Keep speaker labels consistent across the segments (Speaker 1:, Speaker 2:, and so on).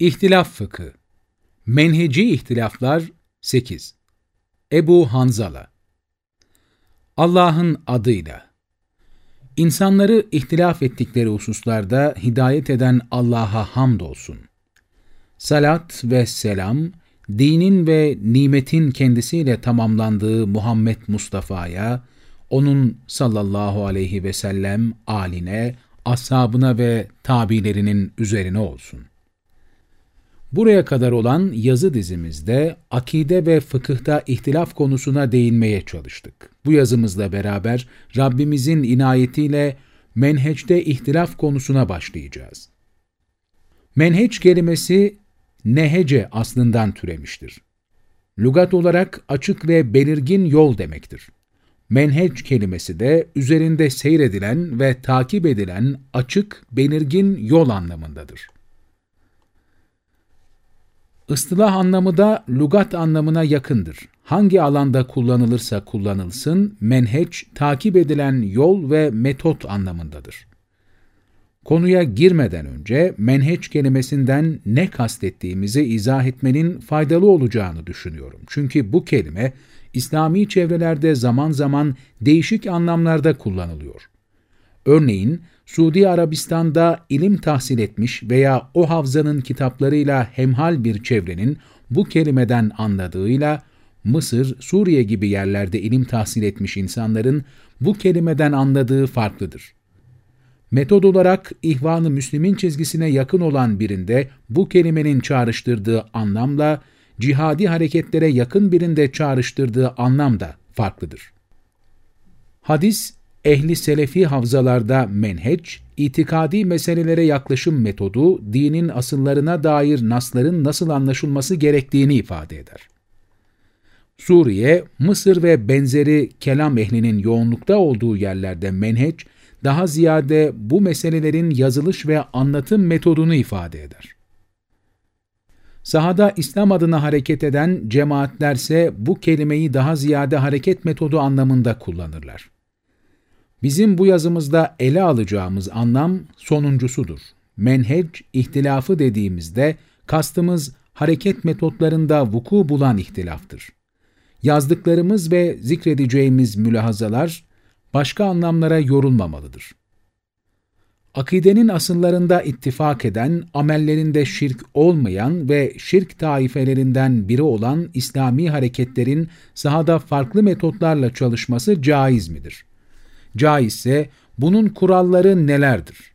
Speaker 1: İhtilaf Fıkı Menheci İhtilaflar 8 Ebu Hanzala Allah'ın adıyla İnsanları ihtilaf ettikleri hususlarda hidayet eden Allah'a hamdolsun. Salat ve selam, dinin ve nimetin kendisiyle tamamlandığı Muhammed Mustafa'ya, onun sallallahu aleyhi ve sellem aline, ashabına ve tabilerinin üzerine olsun. Buraya kadar olan yazı dizimizde akide ve fıkıhta ihtilaf konusuna değinmeye çalıştık. Bu yazımızla beraber Rabbimizin inayetiyle menheçte ihtilaf konusuna başlayacağız. Menheç kelimesi nehece aslından türemiştir. Lugat olarak açık ve belirgin yol demektir. Menheç kelimesi de üzerinde seyredilen ve takip edilen açık, belirgin yol anlamındadır. Istılah anlamı da lugat anlamına yakındır. Hangi alanda kullanılırsa kullanılsın, menheç, takip edilen yol ve metot anlamındadır. Konuya girmeden önce menheç kelimesinden ne kastettiğimizi izah etmenin faydalı olacağını düşünüyorum. Çünkü bu kelime İslami çevrelerde zaman zaman değişik anlamlarda kullanılıyor. Örneğin Suudi Arabistan'da ilim tahsil etmiş veya o havzanın kitaplarıyla hemhal bir çevrenin bu kelimeden anladığıyla Mısır, Suriye gibi yerlerde ilim tahsil etmiş insanların bu kelimeden anladığı farklıdır. Metod olarak İhvan-ı Müslim'in çizgisine yakın olan birinde bu kelimenin çağrıştırdığı anlamla cihadi hareketlere yakın birinde çağrıştırdığı anlam da farklıdır. Hadis, ehli selefi havzalarda menheç, itikadi meselelere yaklaşım metodu, dinin asıllarına dair nasların nasıl anlaşılması gerektiğini ifade eder. Suriye, Mısır ve benzeri kelam ehlinin yoğunlukta olduğu yerlerde menheç, daha ziyade bu meselelerin yazılış ve anlatım metodunu ifade eder. Sahada İslam adına hareket eden cemaatlerse bu kelimeyi daha ziyade hareket metodu anlamında kullanırlar. Bizim bu yazımızda ele alacağımız anlam sonuncusudur. Menhec, ihtilafı dediğimizde kastımız hareket metotlarında vuku bulan ihtilaftır. Yazdıklarımız ve zikredeceğimiz mülahazalar başka anlamlara yorulmamalıdır. Akidenin asıllarında ittifak eden, amellerinde şirk olmayan ve şirk taifelerinden biri olan İslami hareketlerin sahada farklı metotlarla çalışması caiz midir? Caizse bunun kuralları nelerdir?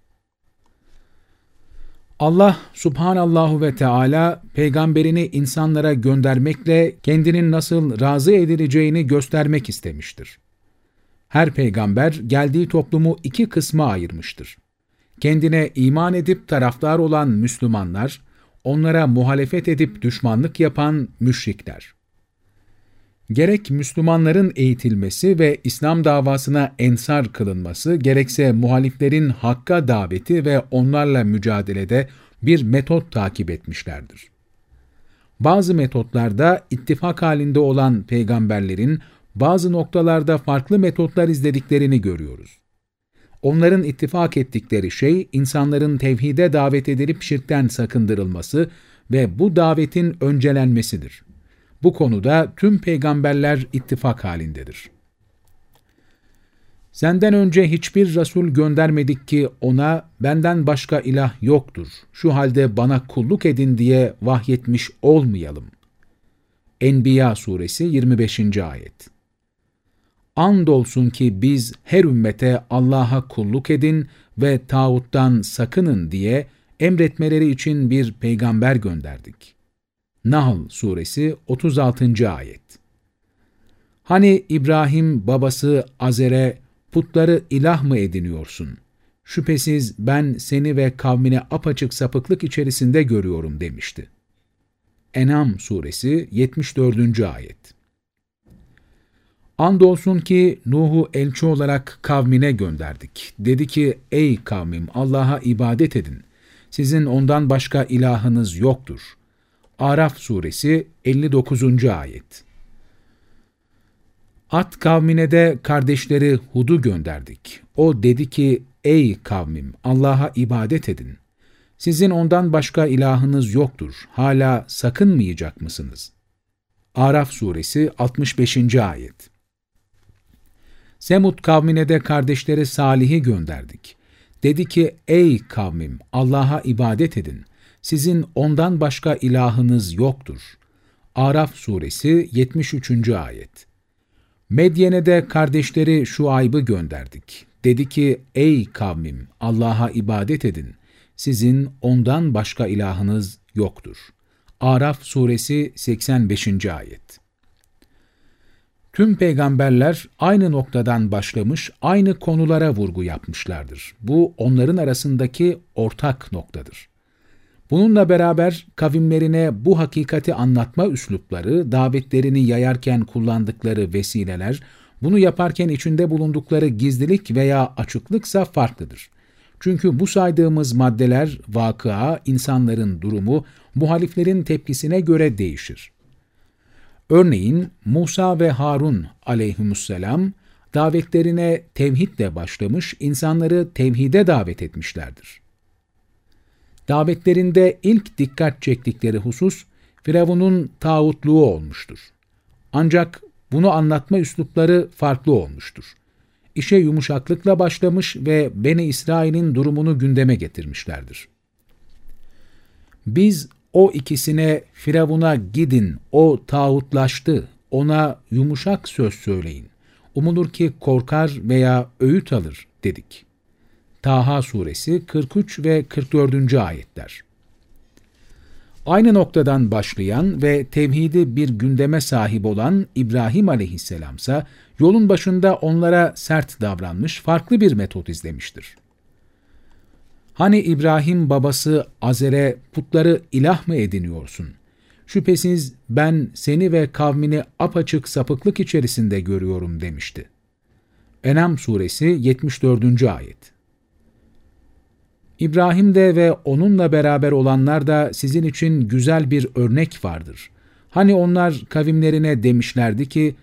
Speaker 1: Allah subhanallahu ve Teala peygamberini insanlara göndermekle kendinin nasıl razı edileceğini göstermek istemiştir. Her peygamber geldiği toplumu iki kısma ayırmıştır. Kendine iman edip taraftar olan Müslümanlar, onlara muhalefet edip düşmanlık yapan müşrikler gerek Müslümanların eğitilmesi ve İslam davasına ensar kılınması, gerekse muhaliflerin hakka daveti ve onlarla mücadelede bir metot takip etmişlerdir. Bazı metotlarda ittifak halinde olan peygamberlerin bazı noktalarda farklı metotlar izlediklerini görüyoruz. Onların ittifak ettikleri şey, insanların tevhide davet edilip şirkten sakındırılması ve bu davetin öncelenmesidir. Bu konuda tüm peygamberler ittifak halindedir. Senden önce hiçbir Resul göndermedik ki ona benden başka ilah yoktur, şu halde bana kulluk edin diye vahyetmiş olmayalım. Enbiya suresi 25. ayet Andolsun ki biz her ümmete Allah'a kulluk edin ve tağuttan sakının diye emretmeleri için bir peygamber gönderdik. Nahl suresi 36. ayet. Hani İbrahim babası Azer'e putları ilah mı ediniyorsun? Şüphesiz ben seni ve kavmine apaçık sapıklık içerisinde görüyorum demişti. Enam suresi 74. ayet. Andolsun ki Nuh'u elçi olarak kavmine gönderdik. Dedi ki ey kavmim Allah'a ibadet edin. Sizin ondan başka ilahınız yoktur. Araf suresi 59. ayet. At kavmine de kardeşleri Hud'u gönderdik. O dedi ki, ey kavmim Allah'a ibadet edin. Sizin ondan başka ilahınız yoktur. Hala sakınmayacak mısınız? Araf suresi 65. ayet Semud kavmine de kardeşleri Salih'i gönderdik. Dedi ki, ey kavmim Allah'a ibadet edin. Sizin ondan başka ilahınız yoktur. Araf suresi 73. ayet Medyen'e de kardeşleri Şuayb'ı gönderdik. Dedi ki, ey kavmim Allah'a ibadet edin. Sizin ondan başka ilahınız yoktur. Araf suresi 85. ayet Tüm peygamberler aynı noktadan başlamış, aynı konulara vurgu yapmışlardır. Bu onların arasındaki ortak noktadır. Bununla beraber kavimlerine bu hakikati anlatma üslupları, davetlerini yayarken kullandıkları vesileler, bunu yaparken içinde bulundukları gizlilik veya açıklıksa farklıdır. Çünkü bu saydığımız maddeler, vakıa, insanların durumu, muhaliflerin tepkisine göre değişir. Örneğin Musa ve Harun aleyhisselam davetlerine tevhidle başlamış, insanları tevhide davet etmişlerdir. Davetlerinde ilk dikkat çektikleri husus Firavun'un tağutluğu olmuştur. Ancak bunu anlatma üslupları farklı olmuştur. İşe yumuşaklıkla başlamış ve Beni İsrail'in durumunu gündeme getirmişlerdir. Biz o ikisine Firavun'a gidin, o tağutlaştı, ona yumuşak söz söyleyin. Umulur ki korkar veya öğüt alır dedik. Taha suresi 43 ve 44. ayetler. Aynı noktadan başlayan ve tevhidi bir gündeme sahip olan İbrahim aleyhisselamsa yolun başında onlara sert davranmış, farklı bir metot izlemiştir. Hani İbrahim babası Azer'e putları ilah mı ediniyorsun? Şüphesiz ben seni ve kavmini apaçık sapıklık içerisinde görüyorum demişti. Enam suresi 74. ayet İbrahim'de ve onunla beraber olanlar da sizin için güzel bir örnek vardır. Hani onlar kavimlerine demişlerdi ki,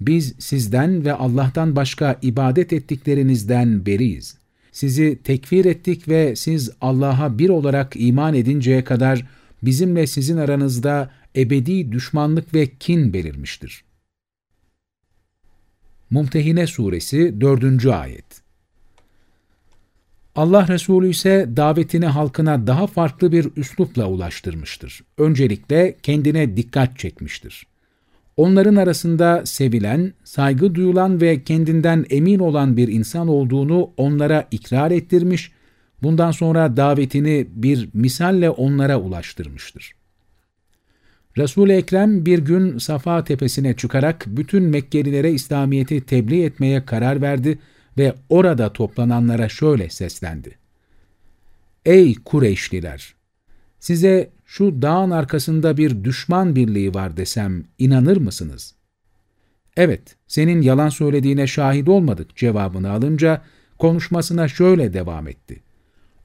Speaker 1: biz sizden ve Allah'tan başka ibadet ettiklerinizden beriyiz sizi tekfir ettik ve siz Allah'a bir olarak iman edinceye kadar bizimle sizin aranızda ebedi düşmanlık ve kin belirmiştir. Mumtehine Suresi 4. Ayet Allah Resulü ise davetini halkına daha farklı bir üslupla ulaştırmıştır. Öncelikle kendine dikkat çekmiştir. Onların arasında sevilen, saygı duyulan ve kendinden emin olan bir insan olduğunu onlara ikrar ettirmiş, bundan sonra davetini bir misalle onlara ulaştırmıştır. Resul-i Ekrem bir gün Safa tepesine çıkarak bütün Mekkelilere İslamiyet'i tebliğ etmeye karar verdi ve orada toplananlara şöyle seslendi. Ey Kureyşliler! Size şu dağın arkasında bir düşman birliği var desem inanır mısınız? Evet, senin yalan söylediğine şahit olmadık cevabını alınca konuşmasına şöyle devam etti.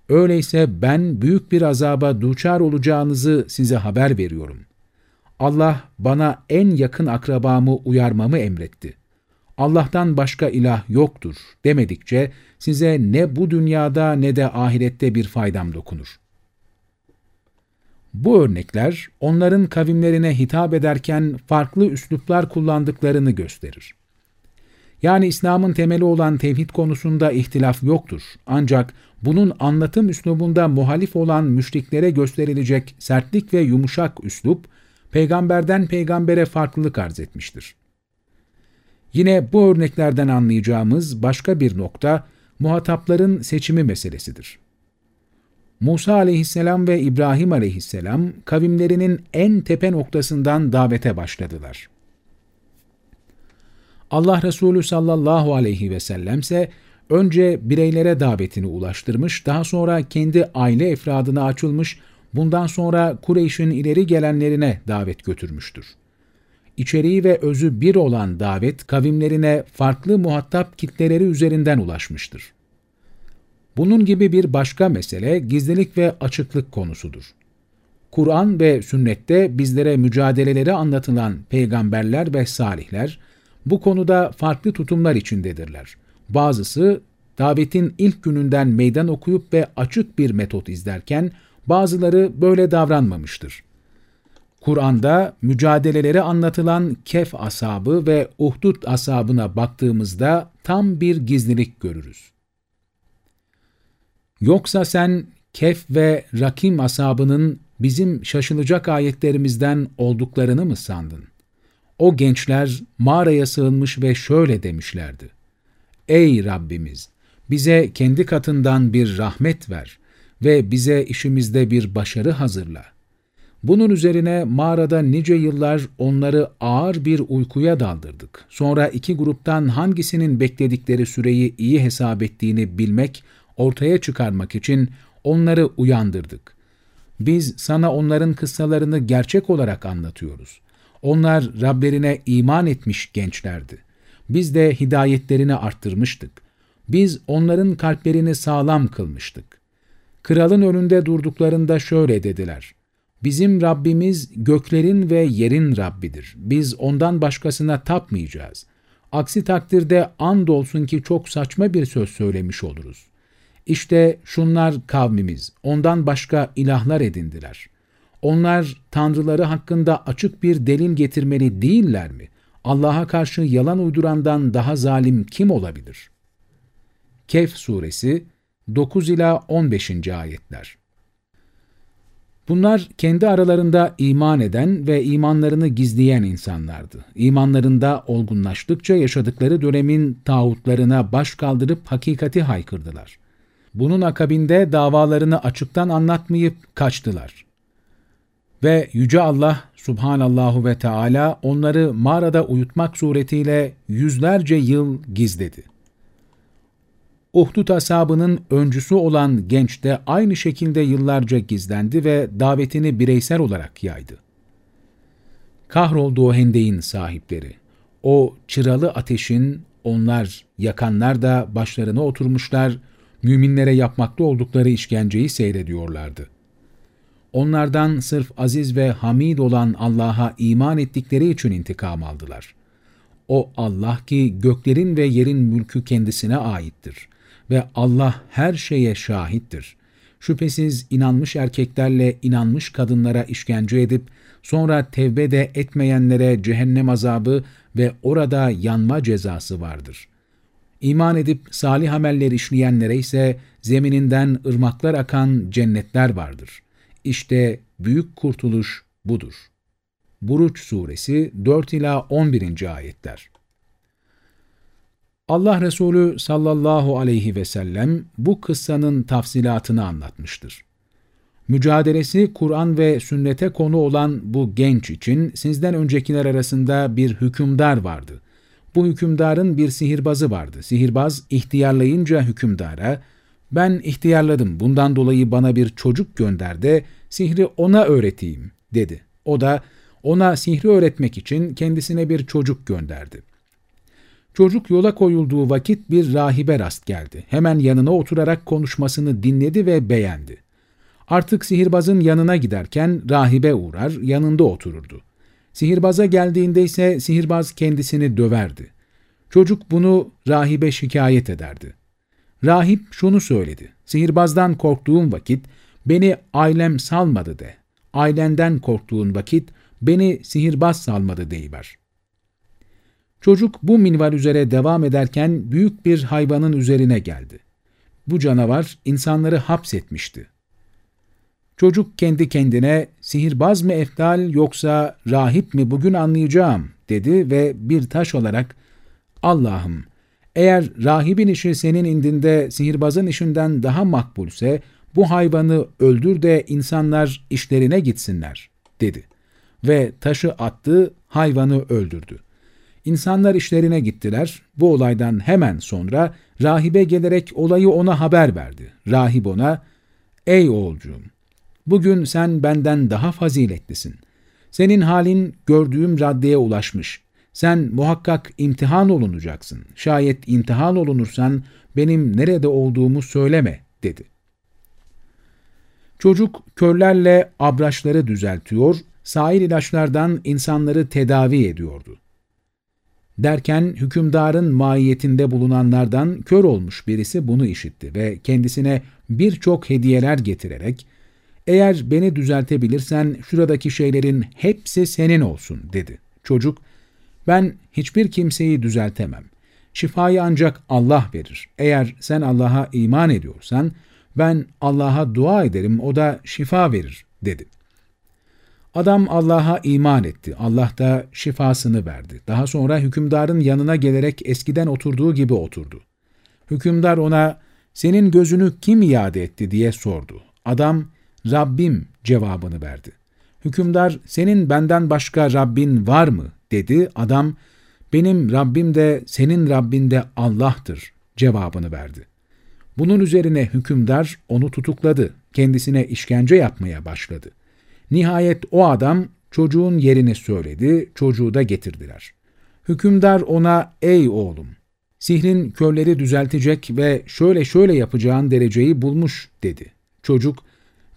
Speaker 1: Öyleyse ben büyük bir azaba duçar olacağınızı size haber veriyorum. Allah bana en yakın akrabamı uyarmamı emretti. Allah'tan başka ilah yoktur demedikçe size ne bu dünyada ne de ahirette bir faydam dokunur. Bu örnekler onların kavimlerine hitap ederken farklı üsluplar kullandıklarını gösterir. Yani İslam'ın temeli olan tevhid konusunda ihtilaf yoktur. Ancak bunun anlatım üslubunda muhalif olan müşriklere gösterilecek sertlik ve yumuşak üslup, peygamberden peygambere farklılık arz etmiştir. Yine bu örneklerden anlayacağımız başka bir nokta, muhatapların seçimi meselesidir. Musa aleyhisselam ve İbrahim aleyhisselam kavimlerinin en tepe noktasından davete başladılar. Allah Resulü sallallahu aleyhi ve sellem ise önce bireylere davetini ulaştırmış, daha sonra kendi aile efradına açılmış, bundan sonra Kureyş'in ileri gelenlerine davet götürmüştür. İçeriği ve özü bir olan davet kavimlerine farklı muhatap kitleleri üzerinden ulaşmıştır. Bunun gibi bir başka mesele gizlilik ve açıklık konusudur. Kur'an ve sünnette bizlere mücadeleleri anlatılan peygamberler ve salihler bu konuda farklı tutumlar içindedirler. Bazısı davetin ilk gününden meydan okuyup ve açık bir metot izlerken bazıları böyle davranmamıştır. Kur'an'da mücadeleleri anlatılan Kef asabı ve Uhdud asabına baktığımızda tam bir gizlilik görürüz. Yoksa sen Kef ve Rakim asabının bizim şaşılacak ayetlerimizden olduklarını mı sandın? O gençler mağaraya sığınmış ve şöyle demişlerdi. Ey Rabbimiz! Bize kendi katından bir rahmet ver ve bize işimizde bir başarı hazırla. Bunun üzerine mağarada nice yıllar onları ağır bir uykuya daldırdık. Sonra iki gruptan hangisinin bekledikleri süreyi iyi hesap ettiğini bilmek, ortaya çıkarmak için onları uyandırdık. Biz sana onların kıssalarını gerçek olarak anlatıyoruz. Onlar Rablerine iman etmiş gençlerdi. Biz de hidayetlerini arttırmıştık. Biz onların kalplerini sağlam kılmıştık. Kralın önünde durduklarında şöyle dediler. Bizim Rabbimiz göklerin ve yerin Rabbidir. Biz ondan başkasına tapmayacağız. Aksi takdirde andolsun ki çok saçma bir söz söylemiş oluruz. İşte şunlar kavmimiz, ondan başka ilahlar edindiler. Onlar tanrıları hakkında açık bir delil getirmeli değiller mi? Allah'a karşı yalan uydurandan daha zalim kim olabilir? Kehf suresi 9 ila 15. ayetler. Bunlar kendi aralarında iman eden ve imanlarını gizleyen insanlardı. İmanlarında olgunlaştıkça yaşadıkları dönemin tağutlarına baş kaldırıp hakikati haykırdılar. Bunun akabinde davalarını açıktan anlatmayıp kaçtılar. Ve Yüce Allah Subhanallahu ve Teala onları mağarada uyutmak suretiyle yüzlerce yıl gizledi. Uhdud asabının öncüsü olan genç de aynı şekilde yıllarca gizlendi ve davetini bireysel olarak yaydı. Kahrolduğu hendeyin sahipleri, o çıralı ateşin onlar yakanlar da başlarına oturmuşlar, müminlere yapmakta oldukları işkenceyi seyrediyorlardı. Onlardan sırf aziz ve hamid olan Allah'a iman ettikleri için intikam aldılar. O Allah ki göklerin ve yerin mülkü kendisine aittir ve Allah her şeye şahittir. Şüphesiz inanmış erkeklerle inanmış kadınlara işkence edip sonra tevbe de etmeyenlere cehennem azabı ve orada yanma cezası vardır. İman edip salih ameller işleyenlere ise zemininden ırmaklar akan cennetler vardır. İşte büyük kurtuluş budur. Buruç Suresi 4 ila 11. ayetler. Allah Resulü sallallahu aleyhi ve sellem bu kıssanın tafsilatını anlatmıştır. Mücadelesi Kur'an ve sünnete konu olan bu genç için sizden öncekiler arasında bir hükümdar vardı. Bu hükümdarın bir sihirbazı vardı. Sihirbaz ihtiyarlayınca hükümdara, ben ihtiyarladım bundan dolayı bana bir çocuk gönder de sihri ona öğreteyim dedi. O da ona sihri öğretmek için kendisine bir çocuk gönderdi. Çocuk yola koyulduğu vakit bir rahibe rast geldi. Hemen yanına oturarak konuşmasını dinledi ve beğendi. Artık sihirbazın yanına giderken rahibe uğrar, yanında otururdu. Sihirbaza geldiğinde ise sihirbaz kendisini döverdi. Çocuk bunu rahibe şikayet ederdi. Rahip şunu söyledi. Sihirbazdan korktuğum vakit beni ailem salmadı de. Ailenden korktuğun vakit beni sihirbaz salmadı deyiver. Çocuk bu minval üzere devam ederken büyük bir hayvanın üzerine geldi. Bu canavar insanları hapsetmişti. Çocuk kendi kendine sihirbaz mı eftal yoksa rahip mi bugün anlayacağım dedi ve bir taş olarak Allah'ım eğer rahibin işi senin indinde sihirbazın işinden daha makbulse bu hayvanı öldür de insanlar işlerine gitsinler dedi. Ve taşı attı hayvanı öldürdü. İnsanlar işlerine gittiler. Bu olaydan hemen sonra rahibe gelerek olayı ona haber verdi. Rahip ona, ''Ey oğulcuğum, bugün sen benden daha faziletlisin. Senin halin gördüğüm raddeye ulaşmış. Sen muhakkak imtihan olunacaksın. Şayet imtihan olunursan benim nerede olduğumu söyleme.'' dedi. Çocuk körlerle abraçları düzeltiyor, sair ilaçlardan insanları tedavi ediyordu. Derken hükümdarın mahiyetinde bulunanlardan kör olmuş birisi bunu işitti ve kendisine birçok hediyeler getirerek, Eğer beni düzeltebilirsen şuradaki şeylerin hepsi senin olsun dedi. Çocuk, ben hiçbir kimseyi düzeltemem. Şifayı ancak Allah verir. Eğer sen Allah'a iman ediyorsan, ben Allah'a dua ederim, o da şifa verir, dedi. Adam Allah'a iman etti. Allah da şifasını verdi. Daha sonra hükümdarın yanına gelerek eskiden oturduğu gibi oturdu. Hükümdar ona, senin gözünü kim iade etti diye sordu. Adam, Rabbim cevabını verdi. Hükümdar, senin benden başka Rabbin var mı? dedi. Adam, benim Rabbim de senin Rabbin de Allah'tır cevabını verdi. Bunun üzerine hükümdar onu tutukladı, kendisine işkence yapmaya başladı. Nihayet o adam çocuğun yerini söyledi, çocuğu da getirdiler. Hükümdar ona, ey oğlum, sihrin körleri düzeltecek ve şöyle şöyle yapacağın dereceyi bulmuş dedi. Çocuk,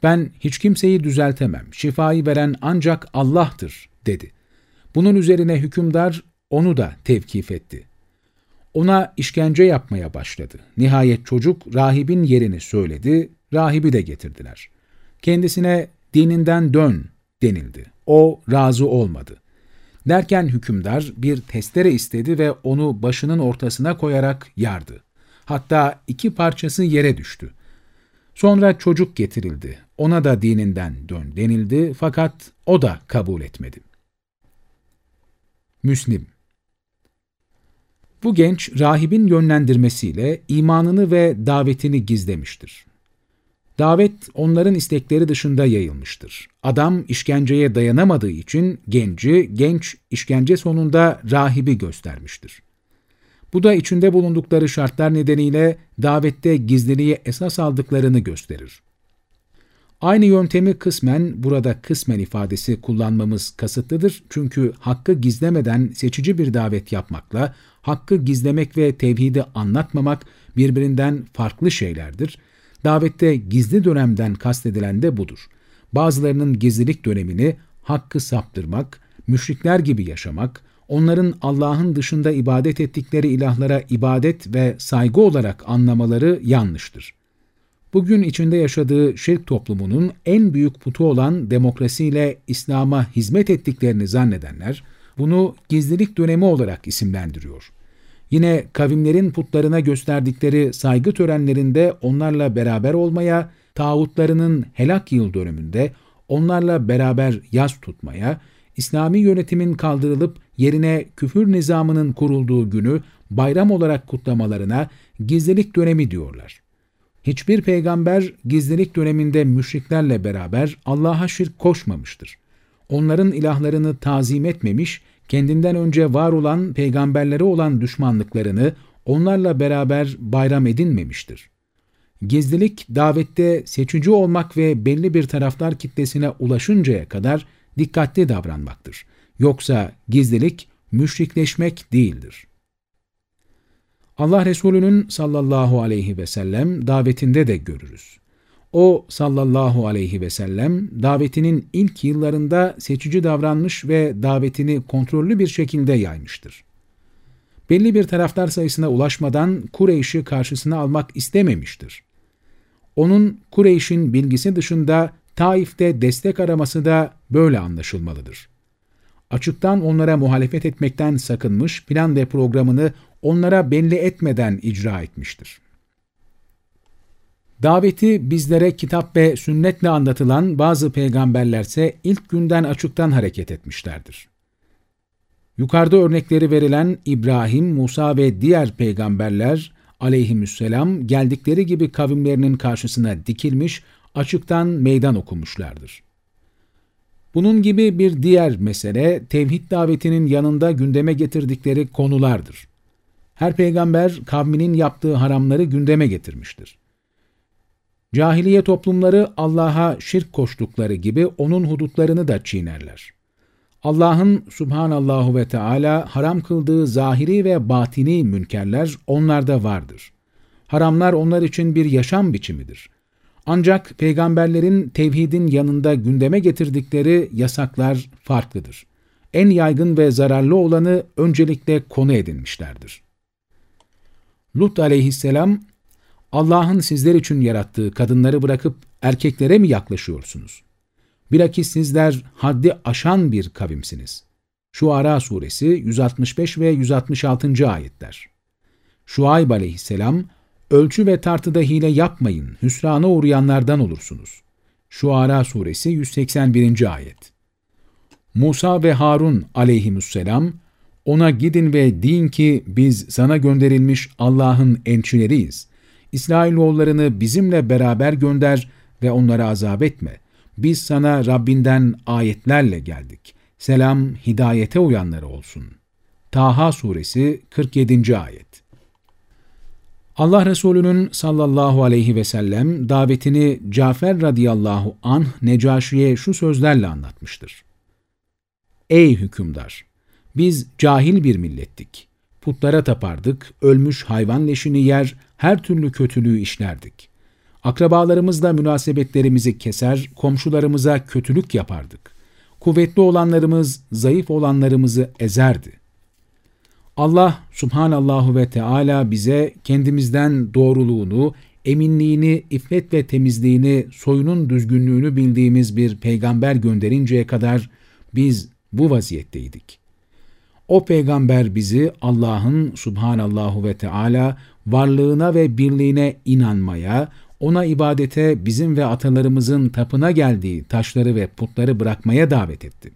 Speaker 1: ben hiç kimseyi düzeltemem, şifayı veren ancak Allah'tır dedi. Bunun üzerine hükümdar onu da tevkif etti. Ona işkence yapmaya başladı. Nihayet çocuk rahibin yerini söyledi, rahibi de getirdiler. Kendisine dininden dön denildi. O razı olmadı. Derken hükümdar bir testere istedi ve onu başının ortasına koyarak yardı. Hatta iki parçası yere düştü. Sonra çocuk getirildi. Ona da dininden dön denildi fakat o da kabul etmedi. Müslim Bu genç rahibin yönlendirmesiyle imanını ve davetini gizlemiştir. Davet onların istekleri dışında yayılmıştır. Adam işkenceye dayanamadığı için genci, genç işkence sonunda rahibi göstermiştir. Bu da içinde bulundukları şartlar nedeniyle davette gizliliği esas aldıklarını gösterir. Aynı yöntemi kısmen, burada kısmen ifadesi kullanmamız kasıtlıdır. Çünkü hakkı gizlemeden seçici bir davet yapmakla, hakkı gizlemek ve tevhidi anlatmamak birbirinden farklı şeylerdir. Davette gizli dönemden kastedilen de budur. Bazılarının gizlilik dönemini hakkı saptırmak, müşrikler gibi yaşamak, onların Allah'ın dışında ibadet ettikleri ilahlara ibadet ve saygı olarak anlamaları yanlıştır. Bugün içinde yaşadığı şirk toplumunun en büyük putu olan demokrasiyle İslam'a hizmet ettiklerini zannedenler, bunu gizlilik dönemi olarak isimlendiriyor. Yine kavimlerin putlarına gösterdikleri saygı törenlerinde onlarla beraber olmaya, tağutlarının helak yıl dönümünde onlarla beraber yaz tutmaya, İslami yönetimin kaldırılıp yerine küfür nizamının kurulduğu günü bayram olarak kutlamalarına gizlilik dönemi diyorlar. Hiçbir peygamber gizlilik döneminde müşriklerle beraber Allah'a şirk koşmamıştır. Onların ilahlarını tazim etmemiş, kendinden önce var olan peygamberlere olan düşmanlıklarını onlarla beraber bayram edinmemiştir. Gizlilik, davette seçici olmak ve belli bir taraftar kitlesine ulaşıncaya kadar dikkatli davranmaktır. Yoksa gizlilik, müşrikleşmek değildir. Allah Resulü'nün sallallahu aleyhi ve sellem davetinde de görürüz. O sallallahu aleyhi ve sellem davetinin ilk yıllarında seçici davranmış ve davetini kontrollü bir şekilde yaymıştır. Belli bir taraftar sayısına ulaşmadan Kureyş'i karşısına almak istememiştir. Onun Kureyş'in bilgisi dışında Taif'te destek araması da böyle anlaşılmalıdır. Açıktan onlara muhalefet etmekten sakınmış, plan ve programını onlara belli etmeden icra etmiştir. Daveti bizlere kitap ve sünnetle anlatılan bazı peygamberlerse ilk günden açıktan hareket etmişlerdir. Yukarıda örnekleri verilen İbrahim, Musa ve diğer peygamberler aleyhisselam geldikleri gibi kavimlerinin karşısına dikilmiş, açıktan meydan okumuşlardır. Bunun gibi bir diğer mesele tevhid davetinin yanında gündeme getirdikleri konulardır. Her peygamber kavminin yaptığı haramları gündeme getirmiştir. Cahiliye toplumları Allah'a şirk koştukları gibi onun hudutlarını da çiğnerler. Allah'ın subhanallahu ve Teala haram kıldığı zahiri ve batini münkerler onlarda vardır. Haramlar onlar için bir yaşam biçimidir. Ancak peygamberlerin tevhidin yanında gündeme getirdikleri yasaklar farklıdır. En yaygın ve zararlı olanı öncelikle konu edinmişlerdir. Lut aleyhisselam, Allah'ın sizler için yarattığı kadınları bırakıp erkeklere mi yaklaşıyorsunuz? Bilakis sizler haddi aşan bir kavimsiniz. Şuara suresi 165 ve 166. ayetler. Şuayb aleyhisselam, ölçü ve tartıda hile yapmayın, hüsrana uğrayanlardan olursunuz. Şuara suresi 181. ayet. Musa ve Harun aleyhisselam, ona gidin ve deyin ki biz sana gönderilmiş Allah'ın elçileriyiz. İsrailoğullarını bizimle beraber gönder ve onlara azap etme. Biz sana Rabbinden ayetlerle geldik. Selam hidayete uyanları olsun. Taha suresi 47. ayet. Allah Resulü'nün sallallahu aleyhi ve sellem davetini Cafer radıyallahu anh Necaşi'ye şu sözlerle anlatmıştır. Ey hükümdar! Biz cahil bir millettik. Putlara tapardık, ölmüş hayvan leşini yer, her türlü kötülüğü işlerdik. Akrabalarımızla münasebetlerimizi keser, komşularımıza kötülük yapardık. Kuvvetli olanlarımız, zayıf olanlarımızı ezerdi. Allah subhanallahu ve Teala bize kendimizden doğruluğunu, eminliğini, iffet ve temizliğini, soyunun düzgünlüğünü bildiğimiz bir peygamber gönderinceye kadar biz bu vaziyetteydik. O peygamber bizi Allah'ın subhanallahu ve Teala varlığına ve birliğine inanmaya, ona ibadete bizim ve atalarımızın tapına geldiği taşları ve putları bırakmaya davet etti.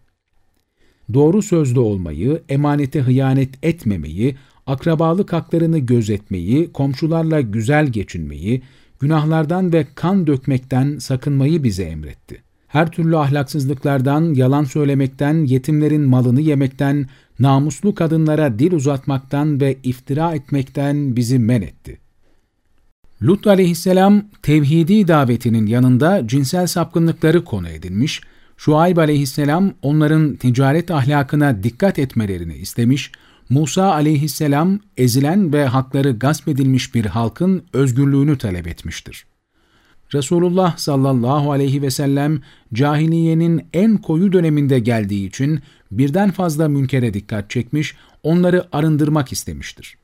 Speaker 1: Doğru sözlü olmayı, emanete hıyanet etmemeyi, akrabalık haklarını gözetmeyi, komşularla güzel geçinmeyi, günahlardan ve kan dökmekten sakınmayı bize emretti. Her türlü ahlaksızlıklardan, yalan söylemekten, yetimlerin malını yemekten, namuslu kadınlara dil uzatmaktan ve iftira etmekten bizi men etti. Lut aleyhisselam tevhidi davetinin yanında cinsel sapkınlıkları konu edinmiş, Şuayb aleyhisselam onların ticaret ahlakına dikkat etmelerini istemiş, Musa aleyhisselam ezilen ve hakları gasp edilmiş bir halkın özgürlüğünü talep etmiştir. Resulullah sallallahu aleyhi ve sellem cahiliyenin en koyu döneminde geldiği için birden fazla münkere dikkat çekmiş, onları arındırmak istemiştir.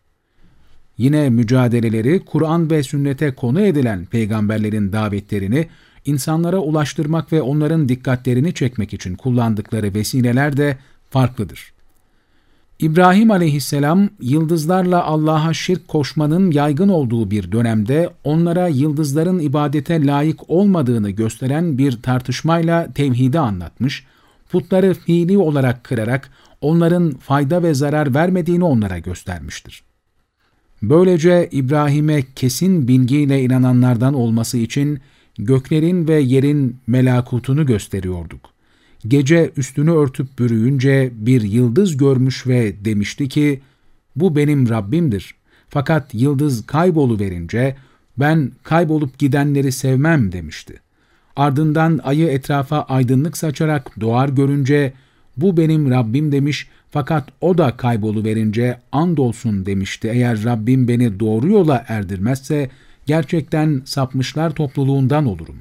Speaker 1: Yine mücadeleleri Kur'an ve sünnete konu edilen peygamberlerin davetlerini insanlara ulaştırmak ve onların dikkatlerini çekmek için kullandıkları vesileler de farklıdır. İbrahim aleyhisselam yıldızlarla Allah'a şirk koşmanın yaygın olduğu bir dönemde onlara yıldızların ibadete layık olmadığını gösteren bir tartışmayla tevhidi anlatmış, putları fiili olarak kırarak onların fayda ve zarar vermediğini onlara göstermiştir. Böylece İbrahim'e kesin bilgiyle inananlardan olması için göklerin ve yerin melakutunu gösteriyorduk. Gece üstünü örtüp bürüyünce bir yıldız görmüş ve demişti ki, bu benim Rabbimdir. Fakat yıldız kaybolu verince, ben kaybolup gidenleri sevmem demişti. Ardından ayı etrafa aydınlık saçarak doğar görünce, bu benim Rabbim demiş fakat o da kaybolu verince andolsun demişti. Eğer Rabbim beni doğru yola erdirmezse gerçekten sapmışlar topluluğundan olurum.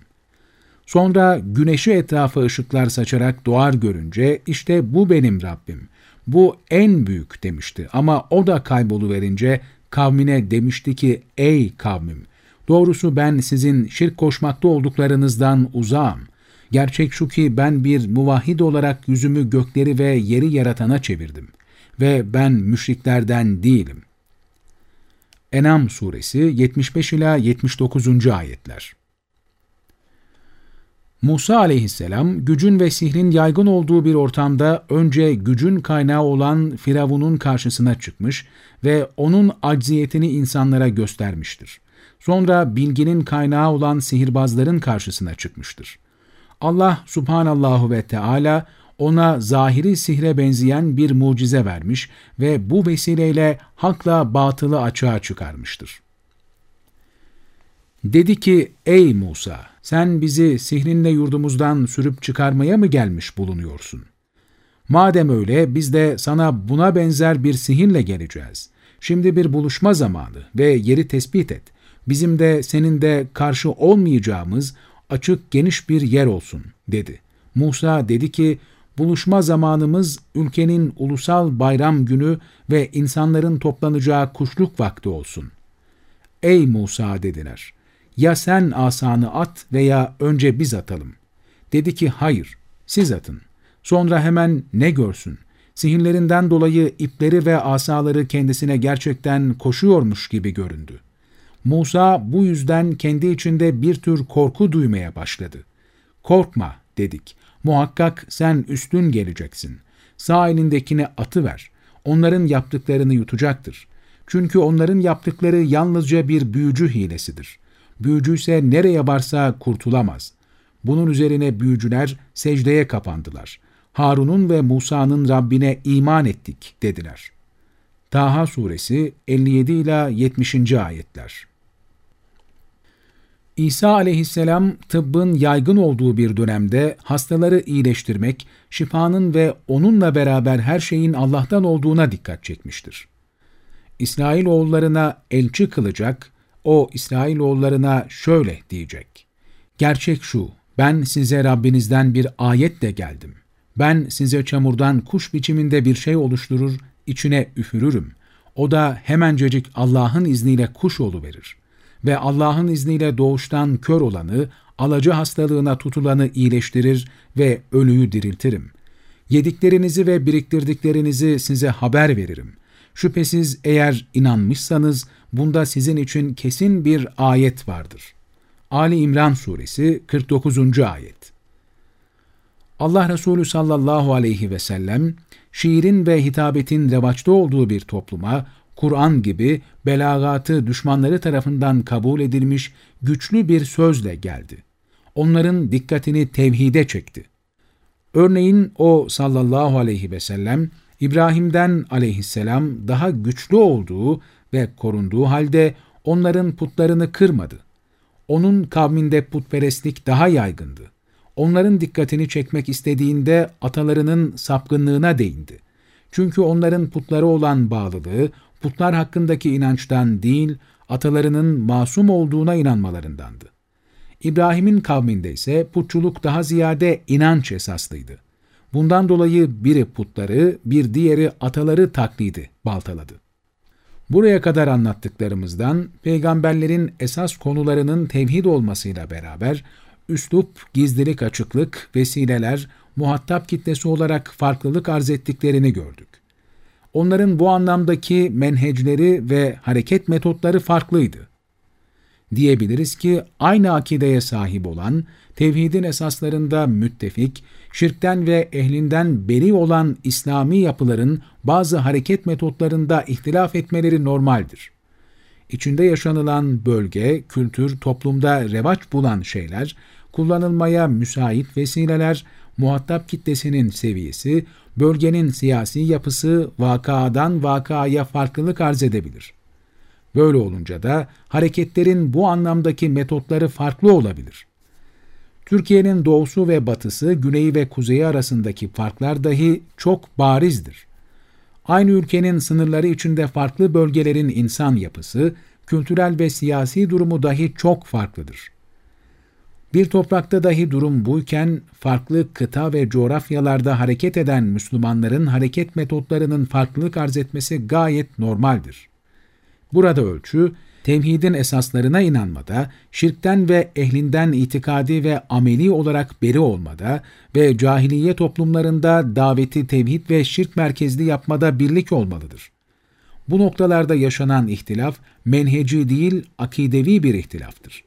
Speaker 1: Sonra güneşi etrafa ışıklar saçarak doğar görünce işte bu benim Rabbim, bu en büyük demişti ama o da kaybolu verince kavmine demişti ki ey kavmim doğrusu ben sizin şirk koşmakta olduklarınızdan uzağım. Gerçek şu ki ben bir muvahhid olarak yüzümü gökleri ve yeri yaratana çevirdim ve ben müşriklerden değilim. Enam suresi 75 ila 79. ayetler. Musa aleyhisselam gücün ve sihrin yaygın olduğu bir ortamda önce gücün kaynağı olan Firavun'un karşısına çıkmış ve onun acziyetini insanlara göstermiştir. Sonra bilginin kaynağı olan sihirbazların karşısına çıkmıştır. Allah subhanallahu ve Teala ona zahiri sihre benzeyen bir mucize vermiş ve bu vesileyle hakla batılı açığa çıkarmıştır. Dedi ki, ey Musa, sen bizi sihrinle yurdumuzdan sürüp çıkarmaya mı gelmiş bulunuyorsun? Madem öyle, biz de sana buna benzer bir sihirle geleceğiz. Şimdi bir buluşma zamanı ve yeri tespit et. Bizim de senin de karşı olmayacağımız açık geniş bir yer olsun, dedi. Musa dedi ki, buluşma zamanımız ülkenin ulusal bayram günü ve insanların toplanacağı kuşluk vakti olsun. Ey Musa dediler, ya sen asanı at veya önce biz atalım. Dedi ki hayır, siz atın. Sonra hemen ne görsün? Sihirlerinden dolayı ipleri ve asaları kendisine gerçekten koşuyormuş gibi göründü. Musa bu yüzden kendi içinde bir tür korku duymaya başladı. Korkma dedik. Muhakkak sen üstün geleceksin. Sağ elindekini atıver. Onların yaptıklarını yutacaktır. Çünkü onların yaptıkları yalnızca bir büyücü hilesidir. Büyücü ise nereye varsa kurtulamaz. Bunun üzerine büyücüler secdeye kapandılar. Harun'un ve Musa'nın Rabbine iman ettik dediler. Taha suresi 57 ila 70. ayetler. İsa aleyhisselam tıbbın yaygın olduğu bir dönemde hastaları iyileştirmek, şifanın ve onunla beraber her şeyin Allah'tan olduğuna dikkat çekmiştir. İsrailoğullarına elçi kılacak, o İsrailoğullarına şöyle diyecek. Gerçek şu, ben size Rabbinizden bir ayetle geldim. Ben size çamurdan kuş biçiminde bir şey oluşturur, içine üfürürüm. O da hemencecik Allah'ın izniyle kuş verir Ve Allah'ın izniyle doğuştan kör olanı, alacı hastalığına tutulanı iyileştirir ve ölüyü diriltirim. Yediklerinizi ve biriktirdiklerinizi size haber veririm. Şüphesiz eğer inanmışsanız bunda sizin için kesin bir ayet vardır. Ali İmran Suresi 49. Ayet Allah Resulü sallallahu aleyhi ve sellem, şiirin ve hitabetin revaçta olduğu bir topluma, Kur'an gibi belagatı düşmanları tarafından kabul edilmiş güçlü bir sözle geldi. Onların dikkatini tevhide çekti. Örneğin o sallallahu aleyhi ve sellem, İbrahim'den aleyhisselam daha güçlü olduğu ve korunduğu halde onların putlarını kırmadı. Onun kavminde putperestlik daha yaygındı. Onların dikkatini çekmek istediğinde atalarının sapkınlığına değindi. Çünkü onların putları olan bağlılığı, putlar hakkındaki inançtan değil, atalarının masum olduğuna inanmalarındandı. İbrahim'in kavminde ise putçuluk daha ziyade inanç esaslıydı. Bundan dolayı biri putları, bir diğeri ataları taklidi, baltaladı. Buraya kadar anlattıklarımızdan peygamberlerin esas konularının tevhid olmasıyla beraber üslup, gizlilik, açıklık, vesileler, muhatap kitlesi olarak farklılık arz ettiklerini gördük. Onların bu anlamdaki menhecleri ve hareket metotları farklıydı. Diyebiliriz ki aynı akideye sahip olan, tevhidin esaslarında müttefik, şirkten ve ehlinden beri olan İslami yapıların bazı hareket metotlarında ihtilaf etmeleri normaldir. İçinde yaşanılan bölge, kültür, toplumda revaç bulan şeyler, kullanılmaya müsait vesileler, muhatap kitlesinin seviyesi, bölgenin siyasi yapısı vakadan vakaya farklılık arz edebilir. Böyle olunca da hareketlerin bu anlamdaki metotları farklı olabilir. Türkiye'nin doğusu ve batısı, güneyi ve kuzeyi arasındaki farklar dahi çok barizdir. Aynı ülkenin sınırları içinde farklı bölgelerin insan yapısı, kültürel ve siyasi durumu dahi çok farklıdır. Bir toprakta dahi durum buyken farklı kıta ve coğrafyalarda hareket eden Müslümanların hareket metotlarının farklılık arz etmesi gayet normaldir. Burada ölçü, tevhidin esaslarına inanmada, şirkten ve ehlinden itikadi ve ameli olarak beri olmada ve cahiliye toplumlarında daveti tevhid ve şirk merkezli yapmada birlik olmalıdır. Bu noktalarda yaşanan ihtilaf, menheci değil, akidevi bir ihtilaftır.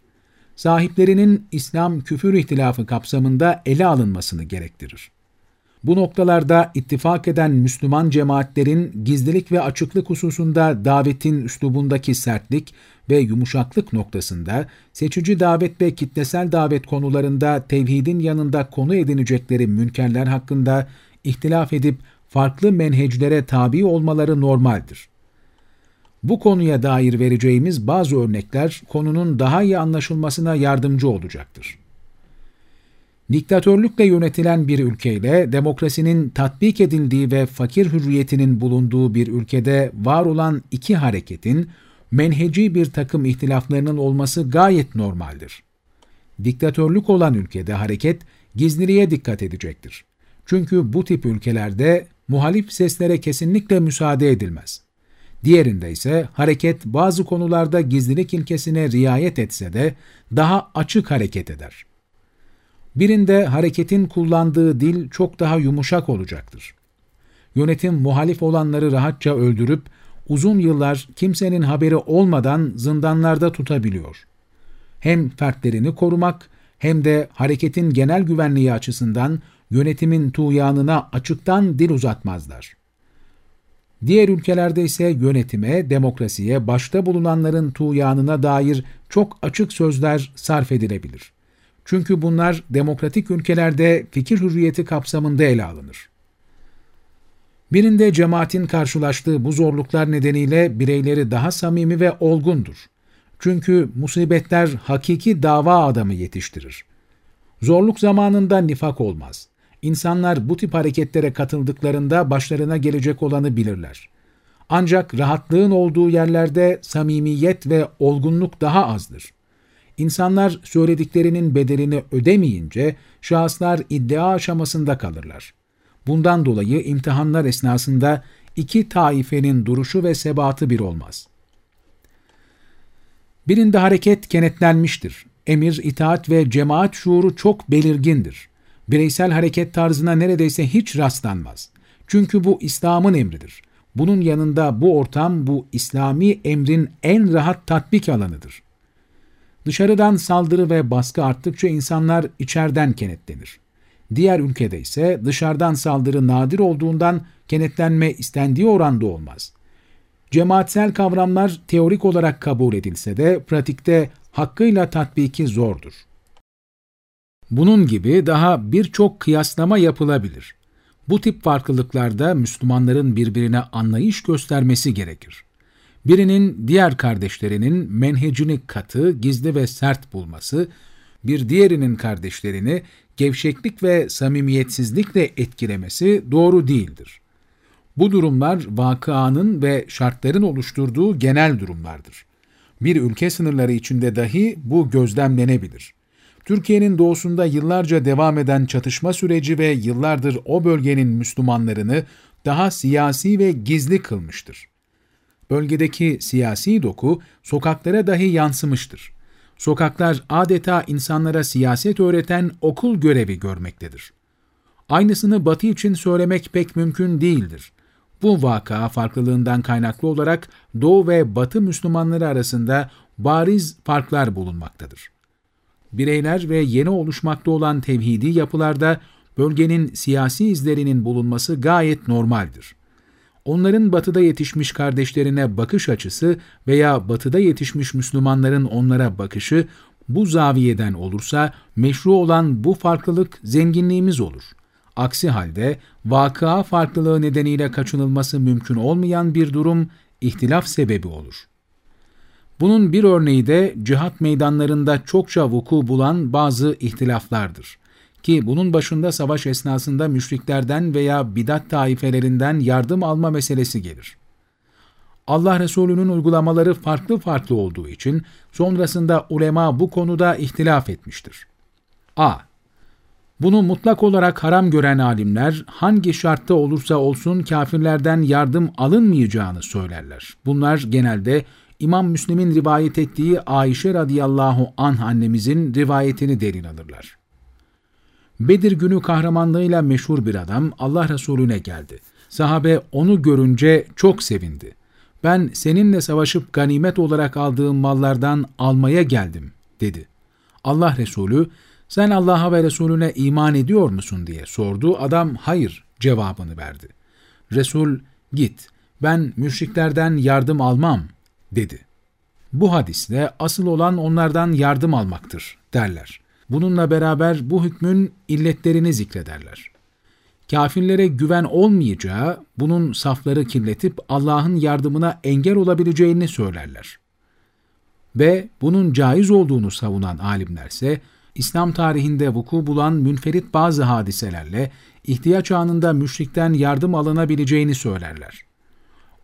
Speaker 1: Sahiplerinin İslam küfür ihtilafı kapsamında ele alınmasını gerektirir. Bu noktalarda ittifak eden Müslüman cemaatlerin gizlilik ve açıklık hususunda davetin üslubundaki sertlik ve yumuşaklık noktasında seçici davet ve kitlesel davet konularında tevhidin yanında konu edinecekleri münkerler hakkında ihtilaf edip farklı menheclere tabi olmaları normaldir. Bu konuya dair vereceğimiz bazı örnekler konunun daha iyi anlaşılmasına yardımcı olacaktır. Diktatörlükle yönetilen bir ülkeyle demokrasinin tatbik edildiği ve fakir hürriyetinin bulunduğu bir ülkede var olan iki hareketin menheci bir takım ihtilaflarının olması gayet normaldir. Diktatörlük olan ülkede hareket gizliliğe dikkat edecektir. Çünkü bu tip ülkelerde muhalif seslere kesinlikle müsaade edilmez. Diğerinde ise hareket bazı konularda gizlilik ilkesine riayet etse de daha açık hareket eder. Birinde hareketin kullandığı dil çok daha yumuşak olacaktır. Yönetim muhalif olanları rahatça öldürüp uzun yıllar kimsenin haberi olmadan zindanlarda tutabiliyor. Hem fertlerini korumak hem de hareketin genel güvenliği açısından yönetimin tuğyanına açıktan dil uzatmazlar. Diğer ülkelerde ise yönetime, demokrasiye, başta bulunanların tuğyanına dair çok açık sözler sarf edilebilir. Çünkü bunlar demokratik ülkelerde fikir hürriyeti kapsamında ele alınır. Birinde cemaatin karşılaştığı bu zorluklar nedeniyle bireyleri daha samimi ve olgundur. Çünkü musibetler hakiki dava adamı yetiştirir. Zorluk zamanında nifak olmaz. İnsanlar bu tip hareketlere katıldıklarında başlarına gelecek olanı bilirler. Ancak rahatlığın olduğu yerlerde samimiyet ve olgunluk daha azdır. İnsanlar söylediklerinin bedelini ödemeyince şahıslar iddia aşamasında kalırlar. Bundan dolayı imtihanlar esnasında iki taifenin duruşu ve sebatı bir olmaz. Birinde hareket kenetlenmiştir. Emir, itaat ve cemaat şuuru çok belirgindir. Bireysel hareket tarzına neredeyse hiç rastlanmaz. Çünkü bu İslam'ın emridir. Bunun yanında bu ortam bu İslami emrin en rahat tatbik alanıdır. Dışarıdan saldırı ve baskı arttıkça insanlar içeriden kenetlenir. Diğer ülkede ise dışarıdan saldırı nadir olduğundan kenetlenme istendiği oranda olmaz. Cemaatsel kavramlar teorik olarak kabul edilse de pratikte hakkıyla tatbiki zordur. Bunun gibi daha birçok kıyaslama yapılabilir. Bu tip farklılıklarda Müslümanların birbirine anlayış göstermesi gerekir. Birinin diğer kardeşlerinin menhecini katı, gizli ve sert bulması, bir diğerinin kardeşlerini gevşeklik ve samimiyetsizlikle etkilemesi doğru değildir. Bu durumlar vakıanın ve şartların oluşturduğu genel durumlardır. Bir ülke sınırları içinde dahi bu gözlemlenebilir. Türkiye'nin doğusunda yıllarca devam eden çatışma süreci ve yıllardır o bölgenin Müslümanlarını daha siyasi ve gizli kılmıştır. Bölgedeki siyasi doku sokaklara dahi yansımıştır. Sokaklar adeta insanlara siyaset öğreten okul görevi görmektedir. Aynısını Batı için söylemek pek mümkün değildir. Bu vaka farklılığından kaynaklı olarak Doğu ve Batı Müslümanları arasında bariz farklar bulunmaktadır. Bireyler ve yeni oluşmakta olan tevhidi yapılarda bölgenin siyasi izlerinin bulunması gayet normaldir onların batıda yetişmiş kardeşlerine bakış açısı veya batıda yetişmiş Müslümanların onlara bakışı bu zaviyeden olursa meşru olan bu farklılık zenginliğimiz olur. Aksi halde vakıa farklılığı nedeniyle kaçınılması mümkün olmayan bir durum ihtilaf sebebi olur. Bunun bir örneği de cihat meydanlarında çokça vuku bulan bazı ihtilaflardır. Ki bunun başında savaş esnasında müşriklerden veya bidat taifelerinden yardım alma meselesi gelir. Allah Resulü'nün uygulamaları farklı farklı olduğu için sonrasında ulema bu konuda ihtilaf etmiştir. A. Bunu mutlak olarak haram gören alimler hangi şartta olursa olsun kafirlerden yardım alınmayacağını söylerler. Bunlar genelde İmam Müslim'in rivayet ettiği Ayşe radıyallahu anh annemizin rivayetini derin alırlar. Bedir günü kahramanlığıyla meşhur bir adam Allah Resulüne geldi. Sahabe onu görünce çok sevindi. Ben seninle savaşıp ganimet olarak aldığım mallardan almaya geldim dedi. Allah Resulü sen Allah'a ve Resulüne iman ediyor musun diye sordu. Adam hayır cevabını verdi. Resul git ben müşriklerden yardım almam dedi. Bu hadiste asıl olan onlardan yardım almaktır derler. Bununla beraber bu hükmün illetlerini zikrederler. Kafirlere güven olmayacağı, bunun safları kirletip Allah'ın yardımına engel olabileceğini söylerler. Ve bunun caiz olduğunu savunan alimlerse, İslam tarihinde vuku bulan münferit bazı hadiselerle ihtiyaç anında müşrikten yardım alınabileceğini söylerler.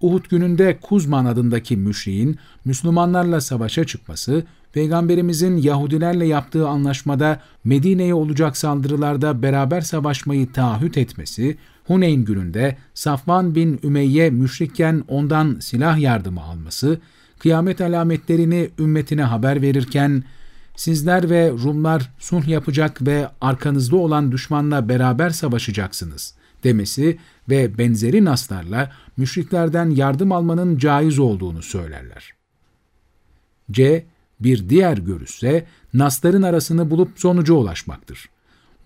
Speaker 1: Uhud gününde Kuzman adındaki müşriğin Müslümanlarla savaşa çıkması, Peygamberimizin Yahudilerle yaptığı anlaşmada Medine'ye olacak saldırılarda beraber savaşmayı taahhüt etmesi, Huneyn gününde Safvan bin Ümeyye müşrikken ondan silah yardımı alması, kıyamet alametlerini ümmetine haber verirken, sizler ve Rumlar sulh yapacak ve arkanızda olan düşmanla beraber savaşacaksınız demesi ve benzeri naslarla müşriklerden yardım almanın caiz olduğunu söylerler. C. Bir diğer görüşse nasların arasını bulup sonuca ulaşmaktır.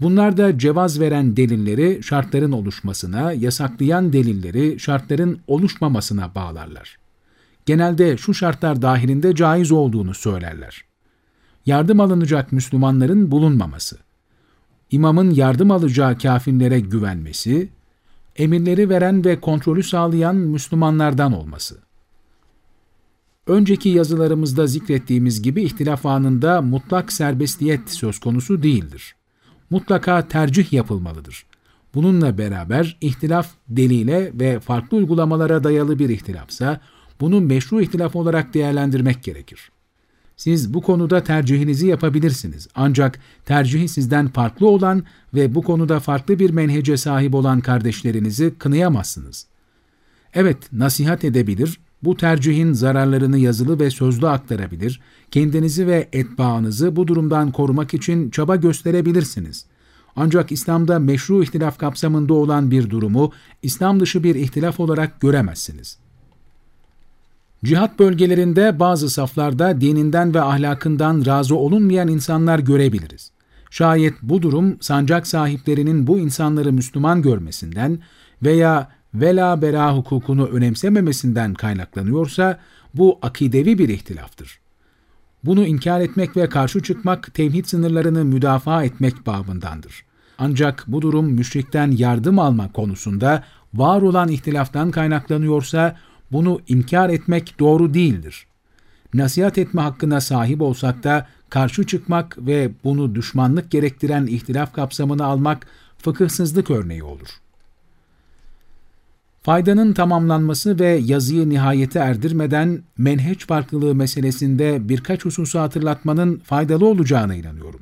Speaker 1: Bunlar da cevaz veren delilleri şartların oluşmasına, yasaklayan delilleri şartların oluşmamasına bağlarlar. Genelde şu şartlar dahilinde caiz olduğunu söylerler. Yardım alınacak Müslümanların bulunmaması, imamın yardım alacağı kafirlere güvenmesi, emirleri veren ve kontrolü sağlayan Müslümanlardan olması. Önceki yazılarımızda zikrettiğimiz gibi ihtilaf anında mutlak serbestiyet söz konusu değildir. Mutlaka tercih yapılmalıdır. Bununla beraber ihtilaf delile ve farklı uygulamalara dayalı bir ihtilafsa, bunu meşru ihtilaf olarak değerlendirmek gerekir. Siz bu konuda tercihinizi yapabilirsiniz. Ancak tercihi sizden farklı olan ve bu konuda farklı bir menhece sahip olan kardeşlerinizi kınayamazsınız. Evet, nasihat edebilir, bu tercihin zararlarını yazılı ve sözlü aktarabilir, kendinizi ve etbaanızı bu durumdan korumak için çaba gösterebilirsiniz. Ancak İslam'da meşru ihtilaf kapsamında olan bir durumu İslam dışı bir ihtilaf olarak göremezsiniz.'' Cihat bölgelerinde bazı saflarda dininden ve ahlakından razı olunmayan insanlar görebiliriz. Şayet bu durum sancak sahiplerinin bu insanları Müslüman görmesinden veya vela bera hukukunu önemsememesinden kaynaklanıyorsa bu akidevi bir ihtilaftır. Bunu inkar etmek ve karşı çıkmak tevhid sınırlarını müdafaa etmek babındandır. Ancak bu durum müşrikten yardım alma konusunda var olan ihtilaftan kaynaklanıyorsa bunu inkar etmek doğru değildir. Nasihat etme hakkına sahip olsak da karşı çıkmak ve bunu düşmanlık gerektiren ihtilaf kapsamını almak fıkıhsızlık örneği olur. Faydanın tamamlanması ve yazıyı nihayete erdirmeden menheç farklılığı meselesinde birkaç hususu hatırlatmanın faydalı olacağına inanıyorum.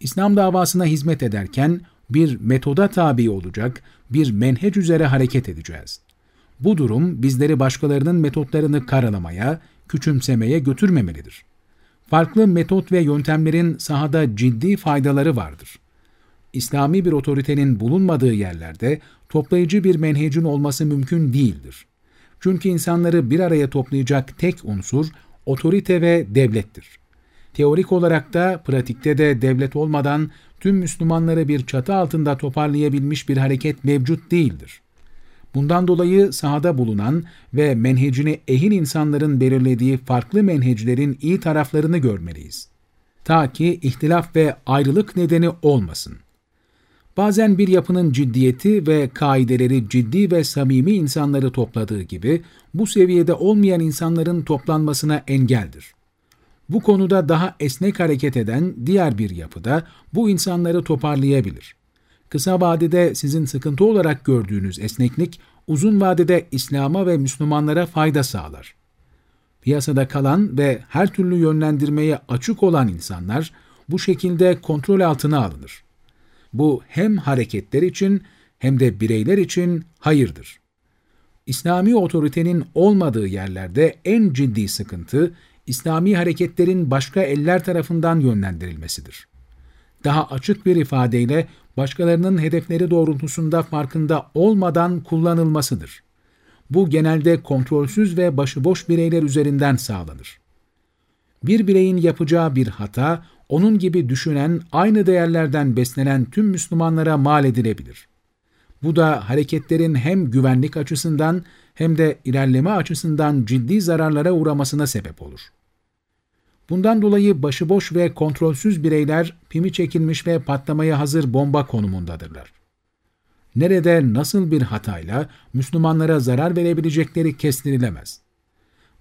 Speaker 1: İslam davasına hizmet ederken bir metoda tabi olacak, bir menheç üzere hareket edeceğiz. Bu durum bizleri başkalarının metotlarını karalamaya, küçümsemeye götürmemelidir. Farklı metot ve yöntemlerin sahada ciddi faydaları vardır. İslami bir otoritenin bulunmadığı yerlerde toplayıcı bir menhecin olması mümkün değildir. Çünkü insanları bir araya toplayacak tek unsur otorite ve devlettir. Teorik olarak da pratikte de devlet olmadan tüm Müslümanları bir çatı altında toparlayabilmiş bir hareket mevcut değildir. Bundan dolayı sahada bulunan ve menhecini ehil insanların belirlediği farklı menheclerin iyi taraflarını görmeliyiz. Ta ki ihtilaf ve ayrılık nedeni olmasın. Bazen bir yapının ciddiyeti ve kaideleri ciddi ve samimi insanları topladığı gibi bu seviyede olmayan insanların toplanmasına engeldir. Bu konuda daha esnek hareket eden diğer bir yapıda bu insanları toparlayabilir. Kısa vadede sizin sıkıntı olarak gördüğünüz esneklik, uzun vadede İslam'a ve Müslümanlara fayda sağlar. Piyasada kalan ve her türlü yönlendirmeye açık olan insanlar bu şekilde kontrol altına alınır. Bu hem hareketler için hem de bireyler için hayırdır. İslami otoritenin olmadığı yerlerde en ciddi sıkıntı, İslami hareketlerin başka eller tarafından yönlendirilmesidir. Daha açık bir ifadeyle başkalarının hedefleri doğrultusunda farkında olmadan kullanılmasıdır. Bu genelde kontrolsüz ve başıboş bireyler üzerinden sağlanır. Bir bireyin yapacağı bir hata, onun gibi düşünen, aynı değerlerden beslenen tüm Müslümanlara mal edilebilir. Bu da hareketlerin hem güvenlik açısından hem de ilerleme açısından ciddi zararlara uğramasına sebep olur. Bundan dolayı başıboş ve kontrolsüz bireyler pimi çekilmiş ve patlamaya hazır bomba konumundadırlar. Nerede nasıl bir hatayla Müslümanlara zarar verebilecekleri kestirilemez.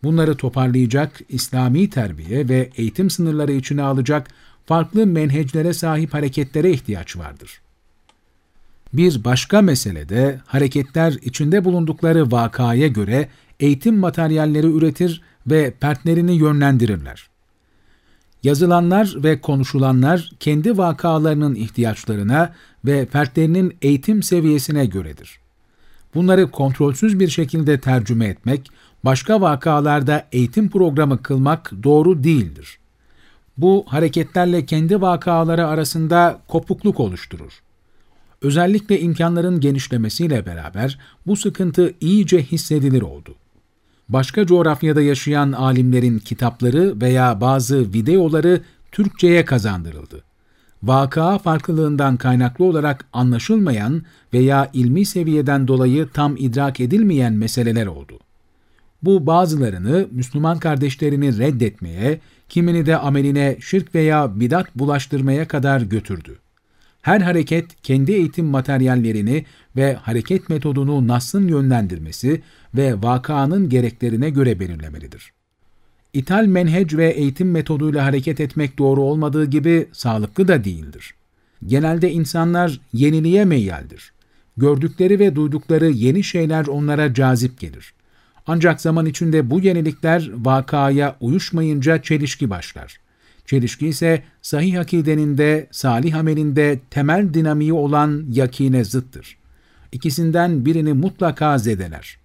Speaker 1: Bunları toparlayacak İslami terbiye ve eğitim sınırları içine alacak farklı menheclere sahip hareketlere ihtiyaç vardır. Bir başka mesele de hareketler içinde bulundukları vakaya göre eğitim materyalleri üretir ve partnerini yönlendirirler. Yazılanlar ve konuşulanlar kendi vakalarının ihtiyaçlarına ve fertlerinin eğitim seviyesine göredir. Bunları kontrolsüz bir şekilde tercüme etmek, başka vakalarda eğitim programı kılmak doğru değildir. Bu hareketlerle kendi vakaları arasında kopukluk oluşturur. Özellikle imkanların genişlemesiyle beraber bu sıkıntı iyice hissedilir oldu. Başka coğrafyada yaşayan alimlerin kitapları veya bazı videoları Türkçe'ye kazandırıldı. Vaka farklılığından kaynaklı olarak anlaşılmayan veya ilmi seviyeden dolayı tam idrak edilmeyen meseleler oldu. Bu bazılarını Müslüman kardeşlerini reddetmeye, kimini de ameline şirk veya bidat bulaştırmaya kadar götürdü. Her hareket kendi eğitim materyallerini ve hareket metodunu Nas'ın yönlendirmesi ve vakanın gereklerine göre belirlemelidir. İthal menhec ve eğitim metoduyla hareket etmek doğru olmadığı gibi sağlıklı da değildir. Genelde insanlar yeniliğe meyyaldir. Gördükleri ve duydukları yeni şeyler onlara cazip gelir. Ancak zaman içinde bu yenilikler vakaya uyuşmayınca çelişki başlar. Çelişki ise sahih akidenin de salih amelinde temel dinamiği olan yakine zıttır. İkisinden birini mutlaka zedeler.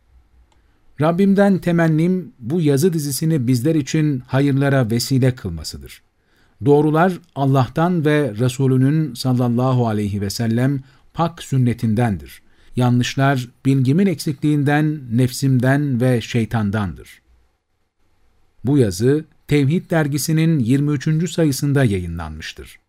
Speaker 1: Rabbimden temennim bu yazı dizisini bizler için hayırlara vesile kılmasıdır. Doğrular Allah'tan ve Resulünün sallallahu aleyhi ve sellem pak sünnetindendir. Yanlışlar bilgimin eksikliğinden, nefsimden ve şeytandandır. Bu yazı Tevhid dergisinin 23. sayısında yayınlanmıştır.